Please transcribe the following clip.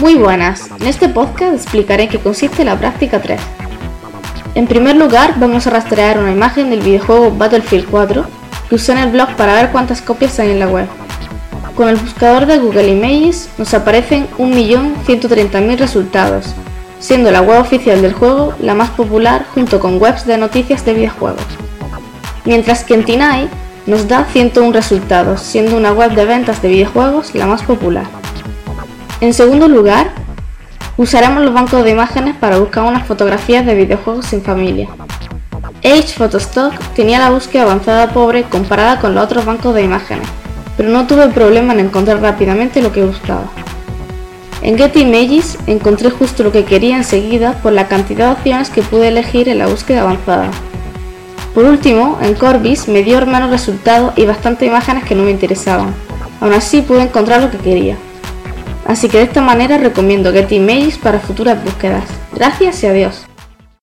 Muy buenas, en este podcast explicaré qué consiste la práctica 3. En primer lugar, vamos a rastrear una imagen del videojuego Battlefield 4 que usé en el blog para ver cuántas copias hay en la web. Con el buscador de Google Images nos aparecen 1.130.000 resultados, siendo la web oficial del juego la más popular junto con webs de noticias de videojuegos. Mientras que en Tinai nos da 101 resultados, siendo una web de ventas de videojuegos la más popular. En segundo lugar, usaremos los bancos de imágenes para buscar unas fotografías de videojuegos sin familia. Age Photostock tenía la búsqueda avanzada pobre comparada con los otros bancos de imágenes, pero no tuve problema en encontrar rápidamente lo que buscaba. En Getty Images encontré justo lo que quería enseguida por la cantidad de opciones que pude elegir en la búsqueda avanzada. Por último, en Corbis me dio menos resultados y bastantes imágenes que no me interesaban. Aún así pude encontrar lo que quería. Así que de esta manera recomiendo Getty Images para futuras búsquedas. Gracias y adiós.